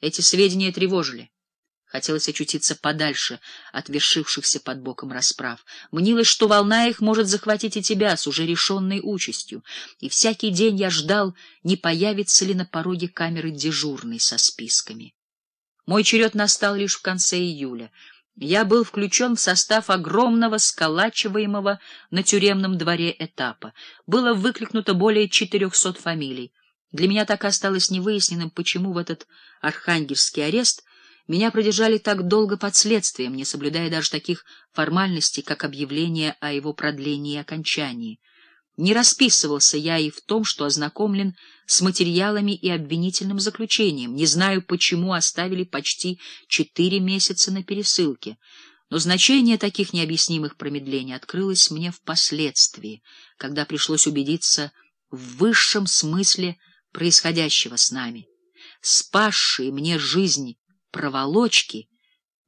Эти сведения тревожили. Хотелось очутиться подальше от вершившихся под боком расправ. Мнилось, что волна их может захватить и тебя с уже решенной участью. И всякий день я ждал, не появится ли на пороге камеры дежурный со списками. Мой черед настал лишь в конце июля. Я был включен в состав огромного сколачиваемого на тюремном дворе этапа. Было выкликнуто более четырехсот фамилий. Для меня так осталось невыясненным, почему в этот архангельский арест меня продержали так долго под следствием, не соблюдая даже таких формальностей, как объявление о его продлении и окончании. Не расписывался я и в том, что ознакомлен с материалами и обвинительным заключением. Не знаю, почему оставили почти четыре месяца на пересылке, но значение таких необъяснимых промедлений открылось мне впоследствии, когда пришлось убедиться в высшем смысле происходящего с нами. Спасшие мне жизнь проволочки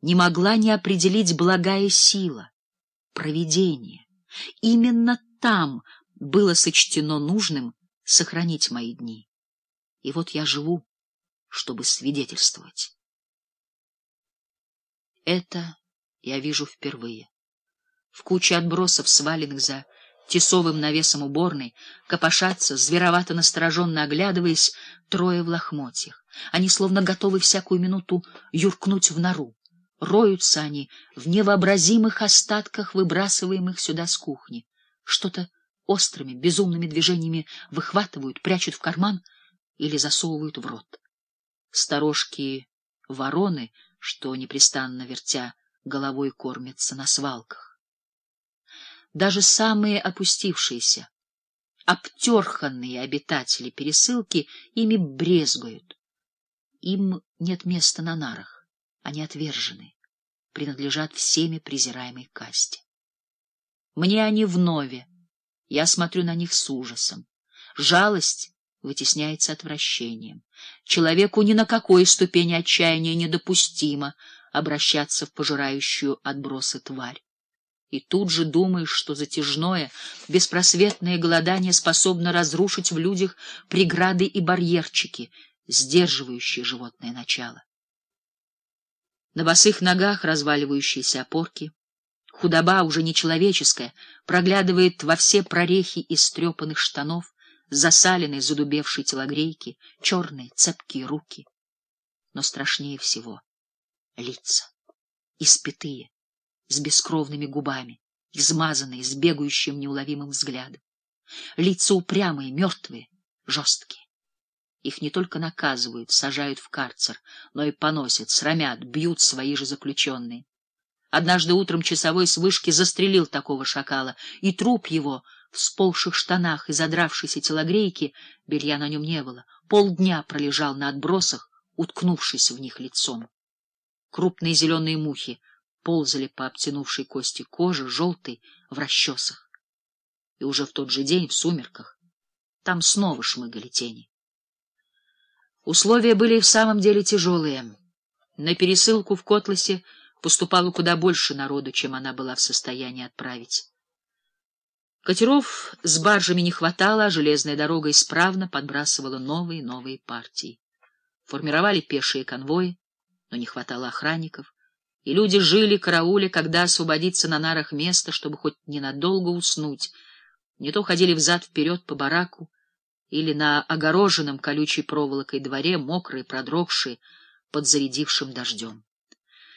не могла не определить благая сила, провидение. Именно там было сочтено нужным сохранить мои дни. И вот я живу, чтобы свидетельствовать. Это я вижу впервые. В куче отбросов, сваленных за тесовым навесом уборной, копошатся, зверовато настороженно оглядываясь, трое в лохмотьях. Они словно готовы всякую минуту юркнуть в нору. Роются они в невообразимых остатках, выбрасываемых сюда с кухни. Что-то острыми, безумными движениями выхватывают, прячут в карман или засовывают в рот. Сторожки вороны, что непрестанно вертя головой кормятся на свалках. Даже самые опустившиеся, обтерханные обитатели пересылки ими брезгуют. Им нет места на нарах, они отвержены, принадлежат всеми презираемой касте. Мне они вновь я смотрю на них с ужасом. Жалость вытесняется отвращением. Человеку ни на какой ступени отчаяния недопустимо обращаться в пожирающую отбросы тварь. И тут же думаешь, что затяжное, беспросветное голодание способно разрушить в людях преграды и барьерчики, сдерживающие животное начало. На босых ногах разваливающиеся опорки, Худоба, уже нечеловеческая, проглядывает во все прорехи истрепанных штанов, засаленной, задубевшей телогрейки, черные, цепкие руки. Но страшнее всего — лица, испятые, с бескровными губами, измазанные, с бегающим неуловимым взглядом. Лица упрямые, мертвые, жесткие. Их не только наказывают, сажают в карцер, но и поносят, срамят, бьют свои же заключенные. Однажды утром часовой с вышки застрелил такого шакала, и труп его в сползших штанах и задравшейся телогрейке, белья на нем не было, полдня пролежал на отбросах, уткнувшись в них лицом. Крупные зеленые мухи ползали по обтянувшей кости кожи, желтой, в расчесах. И уже в тот же день, в сумерках, там снова шмыгали тени. Условия были в самом деле тяжелые. На пересылку в Котласе поступало куда больше народу, чем она была в состоянии отправить. Катеров с баржами не хватало, а железная дорога исправно подбрасывала новые и новые партии. Формировали пешие конвои, но не хватало охранников, и люди жили карауля, когда освободиться на нарах место, чтобы хоть ненадолго уснуть, не то ходили взад-вперед по бараку или на огороженном колючей проволокой дворе, мокрые, продрогшие, под зарядившим дождем.